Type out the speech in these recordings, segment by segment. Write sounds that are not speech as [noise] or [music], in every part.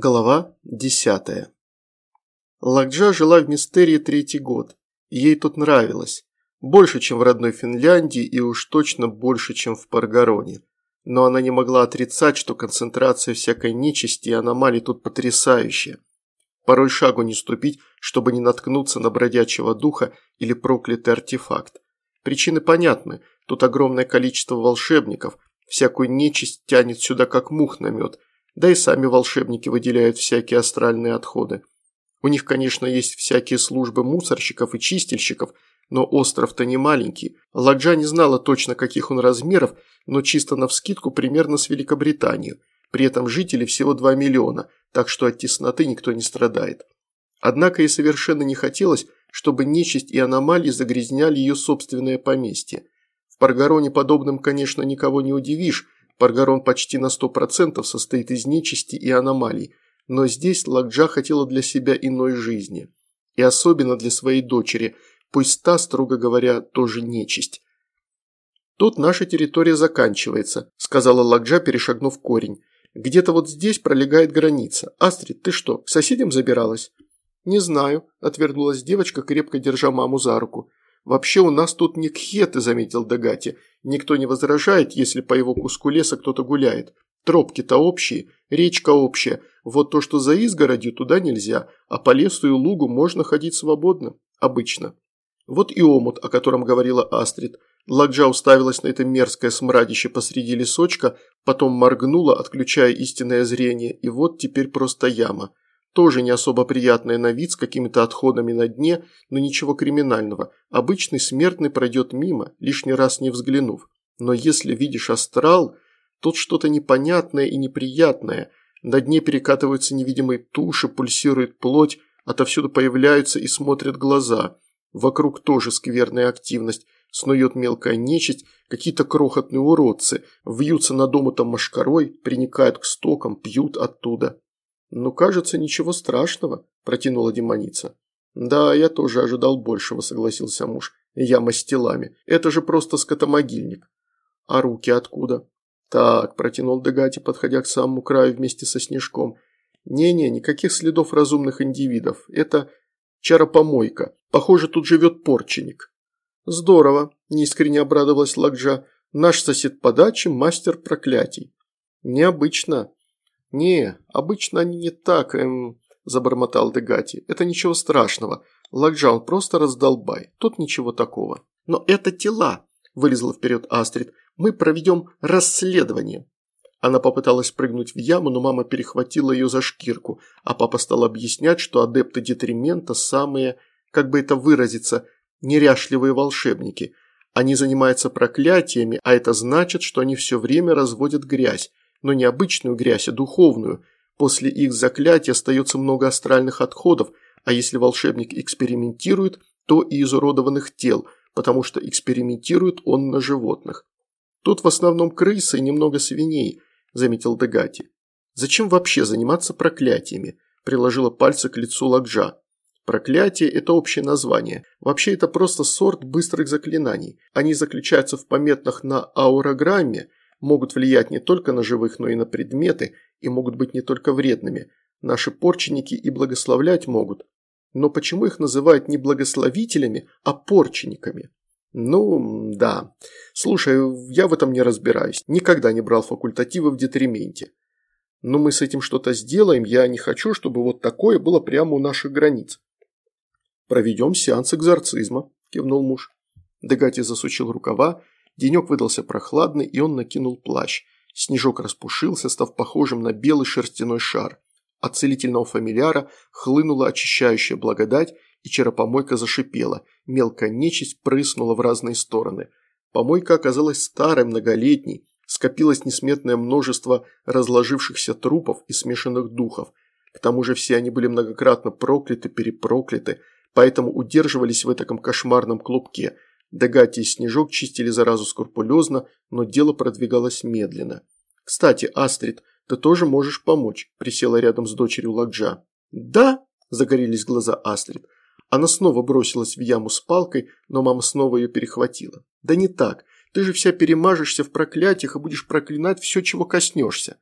Глава десятая. Лакджа жила в Мистерии третий год, ей тут нравилось. Больше, чем в родной Финляндии, и уж точно больше, чем в Паргароне. Но она не могла отрицать, что концентрация всякой нечисти и аномалий тут потрясающая. Порой шагу не ступить, чтобы не наткнуться на бродячего духа или проклятый артефакт. Причины понятны, тут огромное количество волшебников, всякую нечисть тянет сюда как мух на мед – да и сами волшебники выделяют всякие астральные отходы. У них, конечно, есть всякие службы мусорщиков и чистильщиков, но остров-то не маленький. Ладжа не знала точно, каких он размеров, но чисто навскидку примерно с Великобританию. При этом жителей всего 2 миллиона, так что от тесноты никто не страдает. Однако и совершенно не хотелось, чтобы нечисть и аномалии загрязняли ее собственное поместье. В Паргароне подобным, конечно, никого не удивишь, Паргарон почти на 100% состоит из нечисти и аномалий, но здесь Лакджа хотела для себя иной жизни. И особенно для своей дочери, пусть та, строго говоря, тоже нечисть. «Тут наша территория заканчивается», – сказала Лакджа, перешагнув корень. «Где-то вот здесь пролегает граница. Астрид, ты что, к соседям забиралась?» «Не знаю», – отвернулась девочка, крепко держа маму за руку. «Вообще у нас тут не кхеты», – заметил Дагати. «Никто не возражает, если по его куску леса кто-то гуляет. Тропки-то общие, речка общая. Вот то, что за изгородью, туда нельзя, а по лесу и лугу можно ходить свободно. Обычно». Вот и омут, о котором говорила Астрид. Ладжа уставилась на это мерзкое смрадище посреди лесочка, потом моргнула, отключая истинное зрение, и вот теперь просто яма – тоже не особо приятная на вид, с какими-то отходами на дне, но ничего криминального. Обычный смертный пройдет мимо, лишний раз не взглянув. Но если видишь астрал, тут что-то непонятное и неприятное. На дне перекатываются невидимые туши, пульсирует плоть, отовсюду появляются и смотрят глаза. Вокруг тоже скверная активность, снует мелкая нечисть, какие-то крохотные уродцы, вьются над омутом машкарой, приникают к стокам, пьют оттуда. «Ну, кажется, ничего страшного», – протянула демоница. «Да, я тоже ожидал большего», – согласился муж. «Яма с телами. Это же просто скотомогильник». «А руки откуда?» «Так», – протянул Дегати, подходя к самому краю вместе со Снежком. «Не-не, никаких следов разумных индивидов. Это чаропомойка. Похоже, тут живет порченик». «Здорово», – неискренне обрадовалась Лакджа. «Наш сосед по даче – мастер проклятий». «Необычно», «Не, обычно они не так, эм...» – забормотал Дегати. «Это ничего страшного. Лакджаун просто раздолбай. Тут ничего такого». «Но это тела», – вылезла вперед Астрид. «Мы проведем расследование». Она попыталась прыгнуть в яму, но мама перехватила ее за шкирку, а папа стал объяснять, что адепты детримента самые, как бы это выразиться, неряшливые волшебники. Они занимаются проклятиями, а это значит, что они все время разводят грязь, но не обычную грязь, а духовную. После их заклятия остается много астральных отходов, а если волшебник экспериментирует, то и изуродованных тел, потому что экспериментирует он на животных. Тут в основном крысы и немного свиней, заметил Дегати. Зачем вообще заниматься проклятиями? Приложила пальцы к лицу Лакджа. Проклятие – это общее название. Вообще это просто сорт быстрых заклинаний. Они заключаются в пометных на аурограмме, могут влиять не только на живых, но и на предметы, и могут быть не только вредными. Наши порченники и благословлять могут. Но почему их называют не благословителями, а порчениками? Ну, да. Слушай, я в этом не разбираюсь. Никогда не брал факультативы в детрименте. Но мы с этим что-то сделаем, я не хочу, чтобы вот такое было прямо у наших границ. Проведем сеанс экзорцизма, кивнул муж. Дегати засучил рукава Денек выдался прохладный, и он накинул плащ. Снежок распушился, став похожим на белый шерстяной шар. От целительного фамильяра хлынула очищающая благодать, и черопомойка зашипела. Мелкая нечисть прыснула в разные стороны. Помойка оказалась старой, многолетней. Скопилось несметное множество разложившихся трупов и смешанных духов. К тому же все они были многократно прокляты, перепрокляты, поэтому удерживались в этом кошмарном клубке – Дагати и Снежок чистили заразу скрупулезно, но дело продвигалось медленно. «Кстати, Астрид, ты тоже можешь помочь», – присела рядом с дочерью Ладжа. «Да?» – загорелись глаза Астрид. Она снова бросилась в яму с палкой, но мама снова ее перехватила. «Да не так. Ты же вся перемажешься в проклятиях и будешь проклинать все, чего коснешься».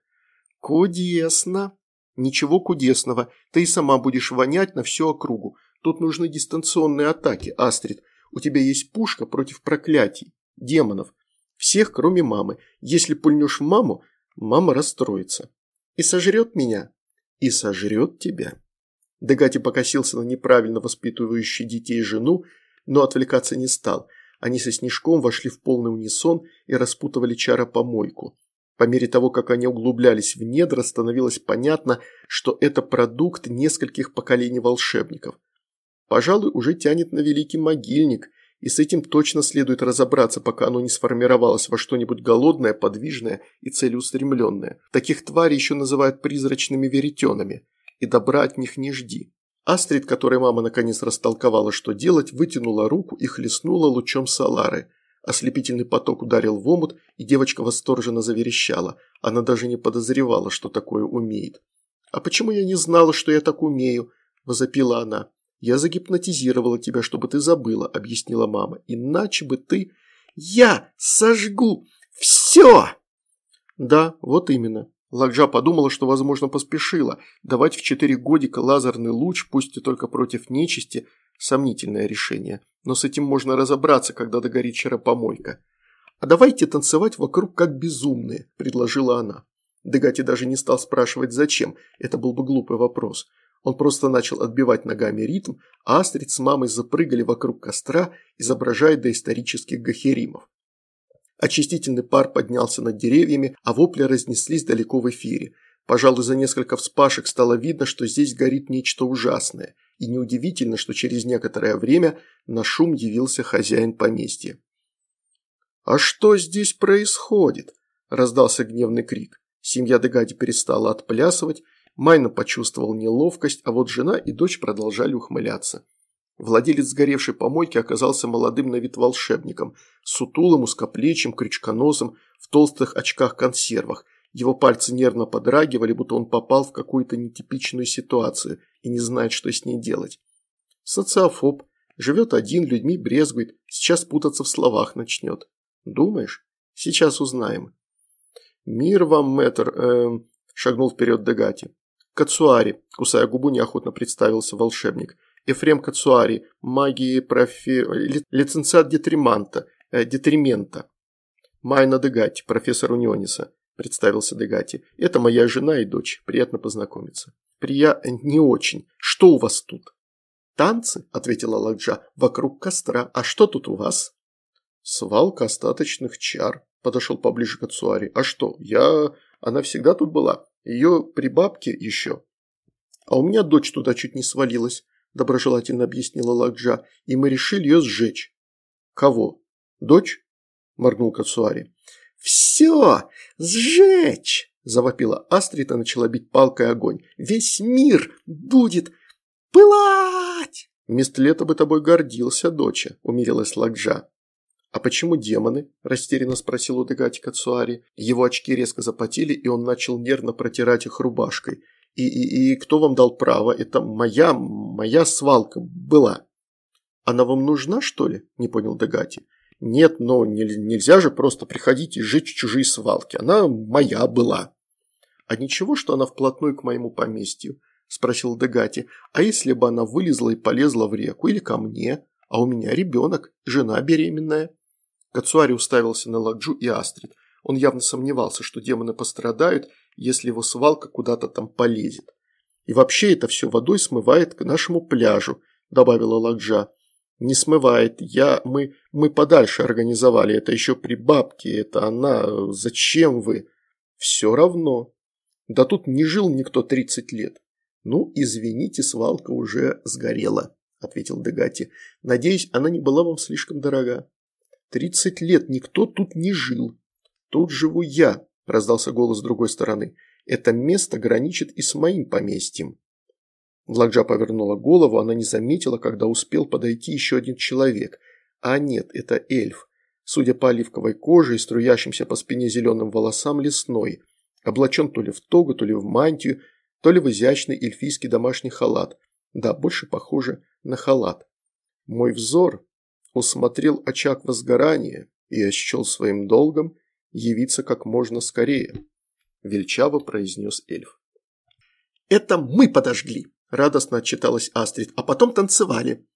«Кудесно!» Ничего кудесного, ты и сама будешь вонять на всю округу. Тут нужны дистанционные атаки, Астрид. У тебя есть пушка против проклятий, демонов. Всех, кроме мамы. Если пульнешь в маму, мама расстроится. И сожрет меня. И сожрет тебя. Дегати покосился на неправильно воспитывающую детей жену, но отвлекаться не стал. Они со Снежком вошли в полный унисон и распутывали чаропомойку. По мере того, как они углублялись в недра, становилось понятно, что это продукт нескольких поколений волшебников. Пожалуй, уже тянет на великий могильник, и с этим точно следует разобраться, пока оно не сформировалось во что-нибудь голодное, подвижное и целеустремленное. Таких тварей еще называют призрачными веретенами, и добра от них не жди. Астрид, которой мама наконец растолковала, что делать, вытянула руку и хлестнула лучом Салары. Ослепительный поток ударил в омут, и девочка восторженно заверещала. Она даже не подозревала, что такое умеет. «А почему я не знала, что я так умею?» – возопила она. «Я загипнотизировала тебя, чтобы ты забыла», – объяснила мама. «Иначе бы ты...» «Я сожгу все!» «Да, вот именно. Ладжа подумала, что, возможно, поспешила. Давать в четыре годика лазерный луч, пусть и только против нечисти, сомнительное решение. Но с этим можно разобраться, когда догорит черопомойка. «А давайте танцевать вокруг как безумные», – предложила она. Дегати даже не стал спрашивать, зачем. Это был бы глупый вопрос. Он просто начал отбивать ногами ритм, а Астрид с мамой запрыгали вокруг костра, изображая доисторических гахеримов. Очистительный пар поднялся над деревьями, а вопли разнеслись далеко в эфире. Пожалуй, за несколько вспашек стало видно, что здесь горит нечто ужасное, и неудивительно, что через некоторое время на шум явился хозяин поместья. «А что здесь происходит?» – раздался гневный крик. Семья Дегади перестала отплясывать, Майна почувствовал неловкость, а вот жена и дочь продолжали ухмыляться. Владелец сгоревшей помойки оказался молодым на вид волшебником, сутулым, узкоплечим, крючконосом, в толстых очках-консервах. Его пальцы нервно подрагивали, будто он попал в какую-то нетипичную ситуацию и не знает, что с ней делать. Социофоб. Живет один, людьми брезгует, сейчас путаться в словах начнет. Думаешь? Сейчас узнаем. «Мир вам, мэтр», э, шагнул вперед Дегати. «Кацуари», кусая губу, неохотно представился волшебник. Ефрем Кацуари, магии профи... лицензиат Детриманта, э, Детримента. Майна Дегати, профессор Униониса, представился Дегати. Это моя жена и дочь, приятно познакомиться. Прия... не очень. Что у вас тут? Танцы, ответила Ладжа, вокруг костра. А что тут у вас? Свалка остаточных чар, подошел поближе к. А что, я... она всегда тут была. Ее при бабке еще. А у меня дочь туда чуть не свалилась доброжелательно объяснила Ладжа, и мы решили ее сжечь. Кого? Дочь? моргнул Кацуари. Все! Сжечь! завопила Астрид и начала бить палкой огонь. Весь мир будет пылать! Вместо лета бы тобой гордился, доча, умилилась Ладжа. «А почему демоны?» – растерянно спросил у Дегати Кацуари. Его очки резко запотели, и он начал нервно протирать их рубашкой – и, и, и кто вам дал право? Это моя, моя свалка была. Она вам нужна, что ли? Не понял Дегати. Нет, но нельзя же просто приходить и жить в чужие свалки. Она моя была. А ничего, что она вплотную к моему поместью? Спросил Дегати. А если бы она вылезла и полезла в реку или ко мне? А у меня ребенок, жена беременная. Кацуари уставился на Ладжу и Астрид. Он явно сомневался, что демоны пострадают, если его свалка куда-то там полезет. И вообще это все водой смывает к нашему пляжу, добавила Ладжа. Не смывает, я, мы, мы подальше организовали, это еще при бабке, это она, зачем вы? Все равно. Да тут не жил никто 30 лет. Ну, извините, свалка уже сгорела, ответил Дегати. Надеюсь, она не была вам слишком дорога. Тридцать лет никто тут не жил. Тут живу я, – раздался голос с другой стороны. «Это место граничит и с моим поместьем». Ладжа повернула голову, она не заметила, когда успел подойти еще один человек. А нет, это эльф. Судя по оливковой коже и струящимся по спине зеленым волосам лесной. Облачен то ли в тогу, то ли в мантию, то ли в изящный эльфийский домашний халат. Да, больше похоже на халат. Мой взор усмотрел очаг возгорания, и счел своим долгом явиться как можно скорее», – величаво произнес эльф. Это мы подожгли!» – радостно отчиталась Астрид, а потом танцевали.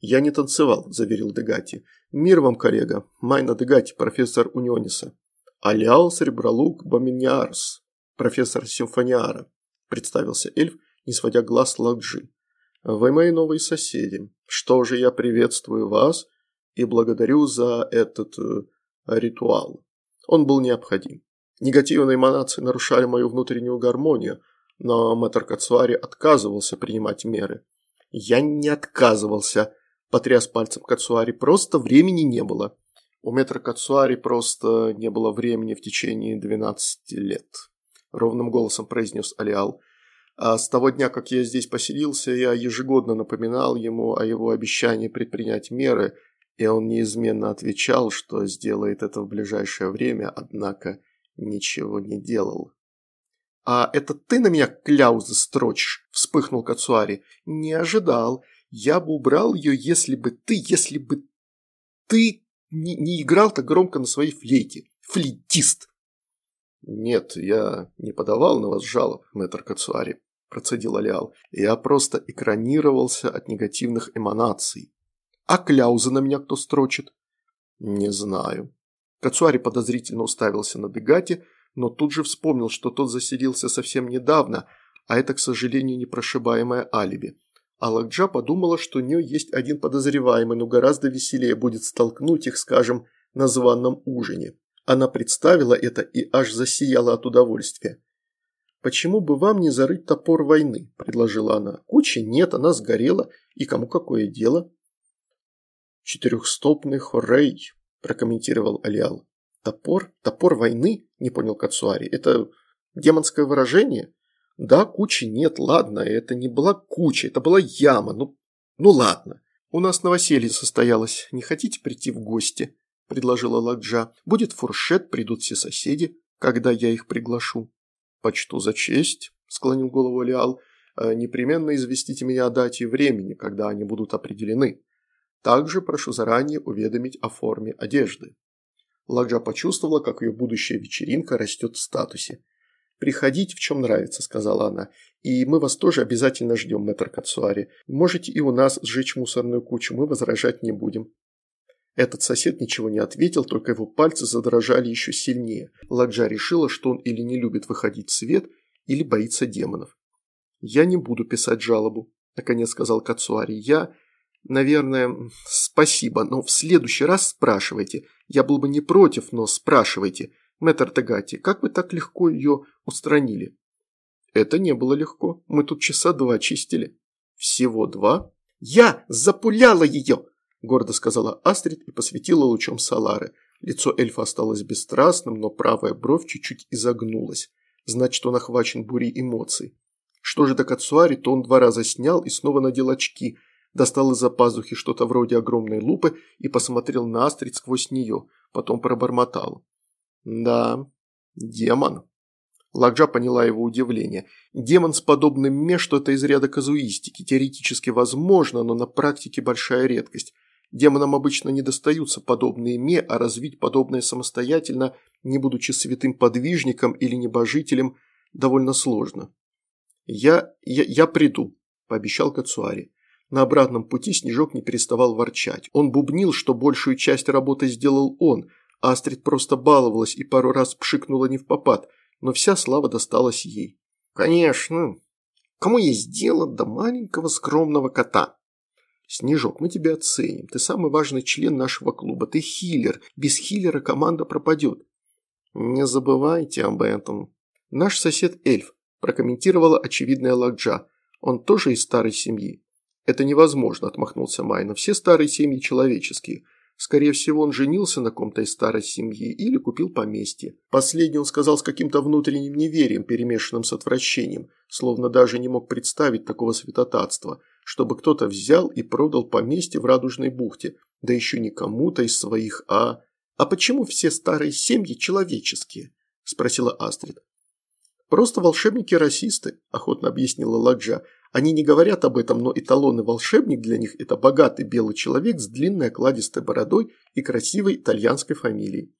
«Я не танцевал», – заверил Дегати. «Мир вам, коллега. Майна Дегати, профессор Униониса». «Алял Сребролук Боминиарс, профессор Симфониара», – представился эльф, не сводя глаз с Ладжи. «Вы мои новые соседи. Что же, я приветствую вас и благодарю за этот э, ритуал. Он был необходим. Негативные эманации нарушали мою внутреннюю гармонию, но мэтр Кацуари отказывался принимать меры. Я не отказывался, потряс пальцем Кацуари, просто времени не было. У мэтра Кацуари просто не было времени в течение 12 лет, ровным голосом произнес Алиал. А с того дня, как я здесь поселился, я ежегодно напоминал ему о его обещании предпринять меры, и он неизменно отвечал, что сделает это в ближайшее время, однако ничего не делал. «А это ты на меня кляузы строчишь?» – вспыхнул Кацуари. «Не ожидал. Я бы убрал ее, если бы ты, если бы ты не, не играл так громко на своей флейте. Флейтист!» «Нет, я не подавал на вас жалоб, мэтр Кацуари», – процедил Алиал. «Я просто экранировался от негативных эманаций». «А кляузы на меня кто строчит?» «Не знаю». Кацуари подозрительно уставился на Дегате, но тут же вспомнил, что тот заселился совсем недавно, а это, к сожалению, непрошибаемое алиби. А Лакджа подумала, что у нее есть один подозреваемый, но гораздо веселее будет столкнуть их, скажем, на званном ужине. Она представила это и аж засияла от удовольствия. «Почему бы вам не зарыть топор войны?» – предложила она. «Кучи нет, она сгорела, и кому какое дело?» «Четырехстопный хорей», – прокомментировал Алиал. «Топор? Топор войны?» – не понял Кацуари. «Это демонское выражение?» «Да, кучи нет, ладно, это не была куча, это была яма, ну, ну ладно. У нас новоселье состоялось, не хотите прийти в гости?» – предложила Ладжа. «Будет фуршет, придут все соседи, когда я их приглашу». «Почту за честь», – склонил голову Алиал. «Э, «Непременно известите меня о дате и времени, когда они будут определены. Также прошу заранее уведомить о форме одежды». Ладжа почувствовала, как ее будущая вечеринка растет в статусе. «Приходите, в чем нравится», – сказала она. «И мы вас тоже обязательно ждем, мэтр Кацуари. Можете и у нас сжечь мусорную кучу, мы возражать не будем». Этот сосед ничего не ответил, только его пальцы задрожали еще сильнее. Ладжа решила, что он или не любит выходить в свет, или боится демонов. «Я не буду писать жалобу», – наконец сказал Кацуари. «Я...» Наверное, спасибо, но в следующий раз спрашивайте. Я был бы не против, но спрашивайте. Мэтр Тагати, как вы так легко ее устранили? Это не было легко. Мы тут часа два чистили. Всего два? Я запуляла ее! Гордо сказала Астрид и посветила лучом Салары. Лицо эльфа осталось бесстрастным, но правая бровь чуть-чуть изогнулась. Значит, он охвачен бурей эмоций. Что же до Кацуари, то он два раза снял и снова надел очки – достал из-за пазухи что-то вроде огромной лупы и посмотрел на Астрид сквозь нее, потом пробормотал. «Да, демон». Лакджа поняла его удивление. Демон с подобным ме что-то из ряда казуистики. Теоретически возможно, но на практике большая редкость. Демонам обычно не достаются подобные ме, а развить подобное самостоятельно, не будучи святым подвижником или небожителем, довольно сложно. «Я... я, я приду», – пообещал Кацуари. На обратном пути Снежок не переставал ворчать. Он бубнил, что большую часть работы сделал он, Астрид просто баловалась и пару раз пшикнула не в попад, но вся слава досталась ей. «Конечно. Кому есть дело до маленького скромного кота?» «Снежок, мы тебя оценим. Ты самый важный член нашего клуба. Ты хиллер. Без хиллера команда пропадет». «Не забывайте об этом». «Наш сосед эльф», – прокомментировала очевидная Ладжа. «Он тоже из старой семьи». «Это невозможно», – отмахнулся Майна. «Все старые семьи человеческие. Скорее всего, он женился на ком-то из старой семьи или купил поместье. Последний он сказал с каким-то внутренним неверием, перемешанным с отвращением, словно даже не мог представить такого святотатства, чтобы кто-то взял и продал поместье в Радужной бухте, да еще не кому-то из своих, а... «А почему все старые семьи человеческие?» – спросила Астрид. «Просто волшебники-расисты», – охотно объяснила Ладжа. Они не говорят об этом, но эталонный волшебник для них – это богатый белый человек с длинной окладистой бородой и красивой итальянской фамилией.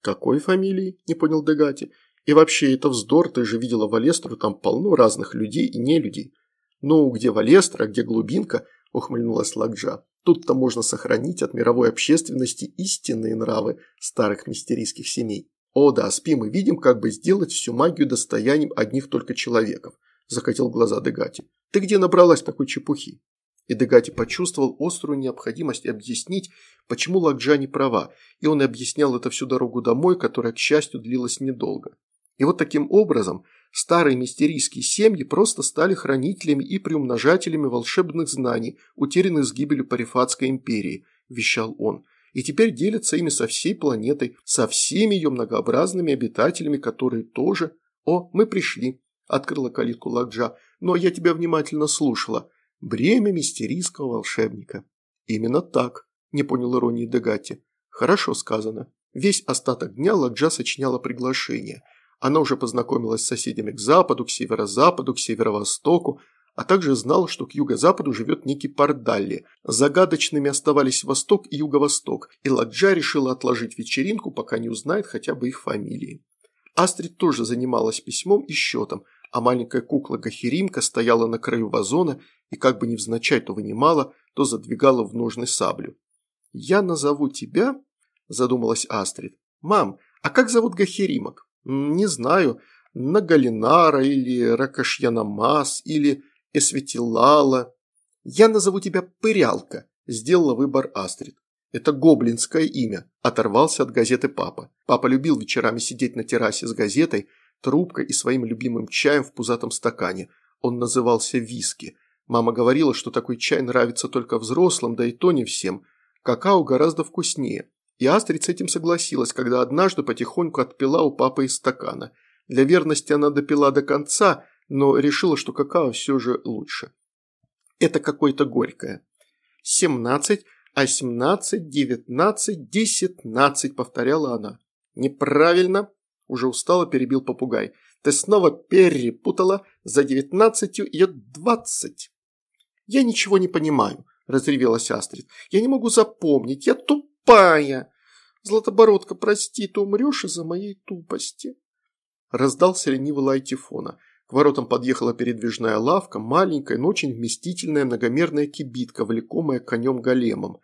«Какой фамилией?» – не понял Дегати. И вообще, это вздор, ты же видела Валестру, там полно разных людей и не людей. Ну, где Валестра, где глубинка, ухмыльнулась Лакджа. Тут-то можно сохранить от мировой общественности истинные нравы старых мистерийских семей. О да, спим и видим, как бы сделать всю магию достоянием одних только человеков, закатил глаза Дегати. Ты где набралась такой чепухи? И Дегати почувствовал острую необходимость объяснить, почему Лакджа не права, и он объяснял это всю дорогу домой, которая, к счастью, длилась недолго. И вот таким образом старые мистерийские семьи просто стали хранителями и приумножателями волшебных знаний, утерянных с гибелью Парифатской империи, вещал он, и теперь делятся ими со всей планетой, со всеми ее многообразными обитателями, которые тоже... О, мы пришли, открыла калитку Лакджа, но я тебя внимательно слушала. Бремя мистерийского волшебника. Именно так, не понял иронии Дегати. Хорошо сказано. Весь остаток дня Ладжа сочиняла приглашение – она уже познакомилась с соседями к западу, к северо-западу, к северо-востоку, а также знала, что к юго-западу живет некий Пардалли. Загадочными оставались Восток и Юго-Восток, и Ладжа решила отложить вечеринку, пока не узнает хотя бы их фамилии. Астрид тоже занималась письмом и счетом, а маленькая кукла Гахеримка стояла на краю вазона и как бы невзначай то вынимала, то задвигала в ножны саблю. «Я назову тебя», – задумалась Астрид. «Мам, а как зовут Гахеримок?» Не знаю, Нагалинара или Ракашьянамас или Эсветилала. Я назову тебя Пырялка, сделала выбор Астрид. Это гоблинское имя, оторвался от газеты папа. Папа любил вечерами сидеть на террасе с газетой, трубкой и своим любимым чаем в пузатом стакане. Он назывался виски. Мама говорила, что такой чай нравится только взрослым, да и то не всем. Какао гораздо вкуснее. И Астрид с этим согласилась, когда однажды потихоньку отпила у папы из стакана. Для верности она допила до конца, но решила, что какао все же лучше. Это какое-то горькое. «Семнадцать, а семнадцать, девятнадцать, десятнадцать», – повторяла она. «Неправильно», – уже устало перебил попугай. «Ты снова перепутала, за девятнадцатью идет двадцать». «Я ничего не понимаю», – разревелась Астрид. «Я не могу запомнить, я туп тупая! Златобородка, прости, ты умрешь из-за моей тупости!» Раздался ленивый лай Тифона. К воротам подъехала передвижная лавка, маленькая, но очень вместительная многомерная кибитка, влекомая конем-големом.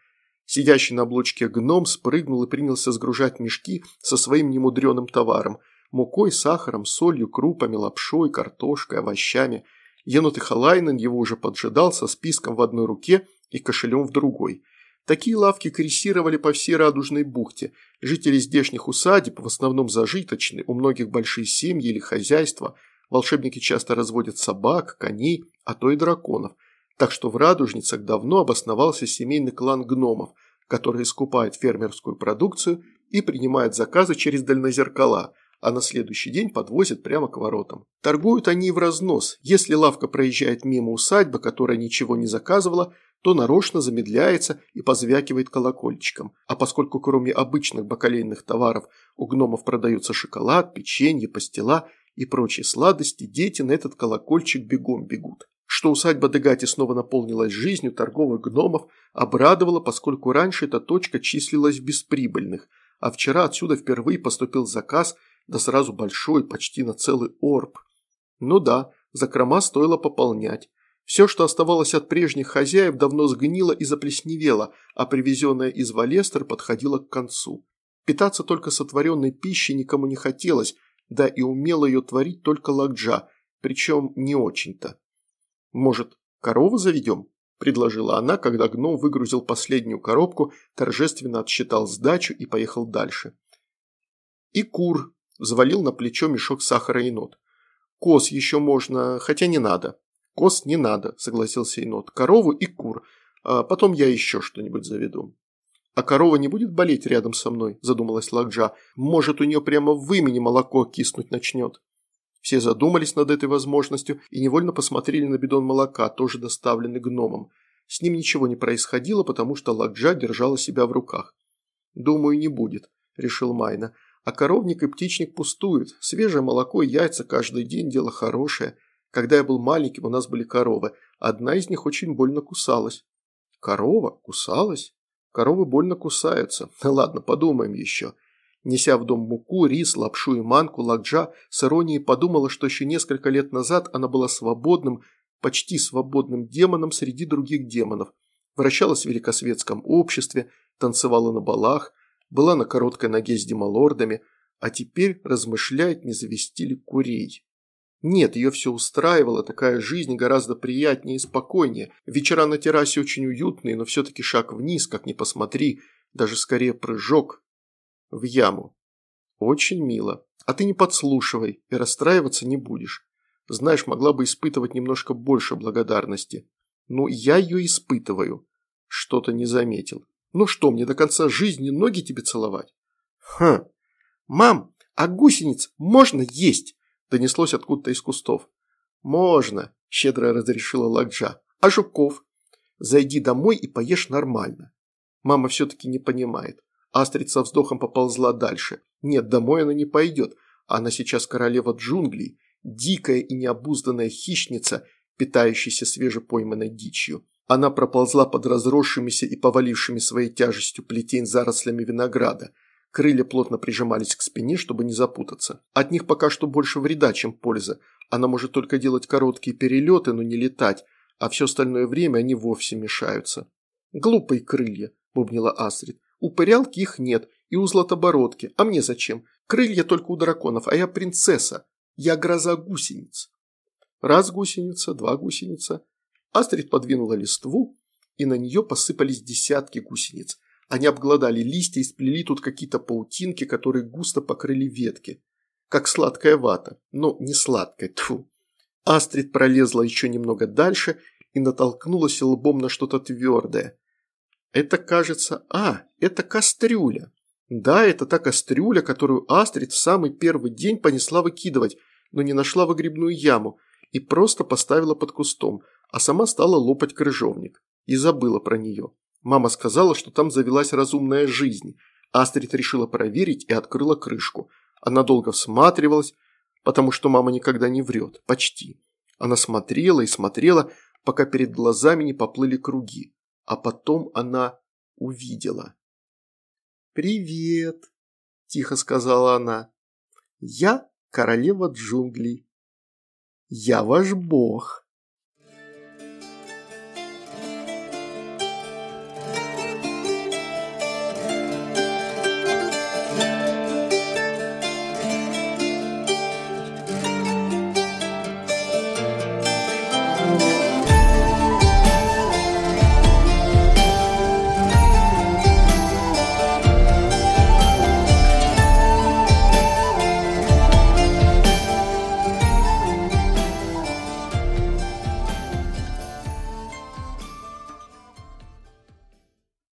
Сидящий на облучке гном спрыгнул и принялся сгружать мешки со своим немудреным товаром – мукой, сахаром, солью, крупами, лапшой, картошкой, овощами. Енот Халайнен его уже поджидал со списком в одной руке и кошелем в другой – Такие лавки крейсировали по всей Радужной бухте. Жители здешних усадеб, в основном зажиточны, у многих большие семьи или хозяйства. Волшебники часто разводят собак, коней, а то и драконов. Так что в Радужницах давно обосновался семейный клан гномов, который скупает фермерскую продукцию и принимает заказы через дальнозеркала, а на следующий день подвозят прямо к воротам. Торгуют они в разнос. Если лавка проезжает мимо усадьбы, которая ничего не заказывала, то нарочно замедляется и позвякивает колокольчиком. А поскольку кроме обычных бакалейных товаров у гномов продаются шоколад, печенье, пастила и прочие сладости, дети на этот колокольчик бегом бегут. Что усадьба Дегати снова наполнилась жизнью торговых гномов, обрадовало, поскольку раньше эта точка числилась в бесприбыльных, а вчера отсюда впервые поступил заказ, да сразу большой, почти на целый орб. Ну да, закрома стоило пополнять. Все, что оставалось от прежних хозяев, давно сгнило и заплесневело, а привезенное из Валестер подходило к концу. Питаться только сотворенной пищей никому не хотелось, да и умела ее творить только Лакджа, причем не очень-то. «Может, корову заведем?» – предложила она, когда гном выгрузил последнюю коробку, торжественно отсчитал сдачу и поехал дальше. «И кур», – взвалил на плечо мешок сахара и нот. «Коз еще можно, хотя не надо». «Коз не надо», – согласился енот. «Корову и кур. А потом я еще что-нибудь заведу». «А корова не будет болеть рядом со мной?» – задумалась Лакджа. «Может, у нее прямо в имени молоко киснуть начнет». Все задумались над этой возможностью и невольно посмотрели на бидон молока, тоже доставленный гномом. С ним ничего не происходило, потому что Лакджа держала себя в руках. «Думаю, не будет», – решил Майна. «А коровник и птичник пустуют. Свежее молоко и яйца каждый день – дело хорошее. Когда я был маленьким, у нас были коровы. Одна из них очень больно кусалась. Корова? Кусалась? Коровы больно кусаются. [laughs] Ладно, подумаем еще. Неся в дом муку, рис, лапшу и манку, Лакджа с иронией подумала, что еще несколько лет назад она была свободным, почти свободным демоном среди других демонов. Вращалась в великосветском обществе, танцевала на балах, была на короткой ноге с демолордами, а теперь размышляет, не завести ли курей. Нет, ее все устраивало, такая жизнь гораздо приятнее и спокойнее. Вечера на террасе очень уютные, но все-таки шаг вниз, как ни посмотри, даже скорее прыжок в яму. Очень мило. А ты не подслушивай и расстраиваться не будешь. Знаешь, могла бы испытывать немножко больше благодарности. Ну, я ее испытываю. Что-то не заметил. Ну что, мне до конца жизни ноги тебе целовать? Хм. Мам, а гусениц можно есть? Донеслось откуда-то из кустов. Можно, щедро разрешила Ладжа. А жуков? Зайди домой и поешь нормально. Мама все-таки не понимает. Астрид со вздохом поползла дальше. Нет, домой она не пойдет. Она сейчас королева джунглей, дикая и необузданная хищница, питающаяся свежепойманной дичью. Она проползла под разросшимися и повалившими своей тяжестью плетень зарослями винограда. Крылья плотно прижимались к спине, чтобы не запутаться. От них пока что больше вреда, чем польза. Она может только делать короткие перелеты, но не летать, а все остальное время они вовсе мешаются. «Глупые крылья», – бубнила Астрид. «У пырялки их нет, и у златобородки. А мне зачем? Крылья только у драконов, а я принцесса. Я гроза гусениц». Раз гусеница, два гусеница. Астрид подвинула листву, и на нее посыпались десятки гусениц. Они обглодали листья и сплели тут какие-то паутинки, которые густо покрыли ветки. Как сладкая вата, но не сладкая, тьфу. Астрид пролезла еще немного дальше и натолкнулась лбом на что-то твердое. Это, кажется... А, это кастрюля. Да, это та кастрюля, которую Астрид в самый первый день понесла выкидывать, но не нашла выгребную яму и просто поставила под кустом, а сама стала лопать крыжовник. И забыла про нее. Мама сказала, что там завелась разумная жизнь. Астрид решила проверить и открыла крышку. Она долго всматривалась, потому что мама никогда не врет. Почти. Она смотрела и смотрела, пока перед глазами не поплыли круги. А потом она увидела. «Привет», – тихо сказала она. «Я королева джунглей. Я ваш бог».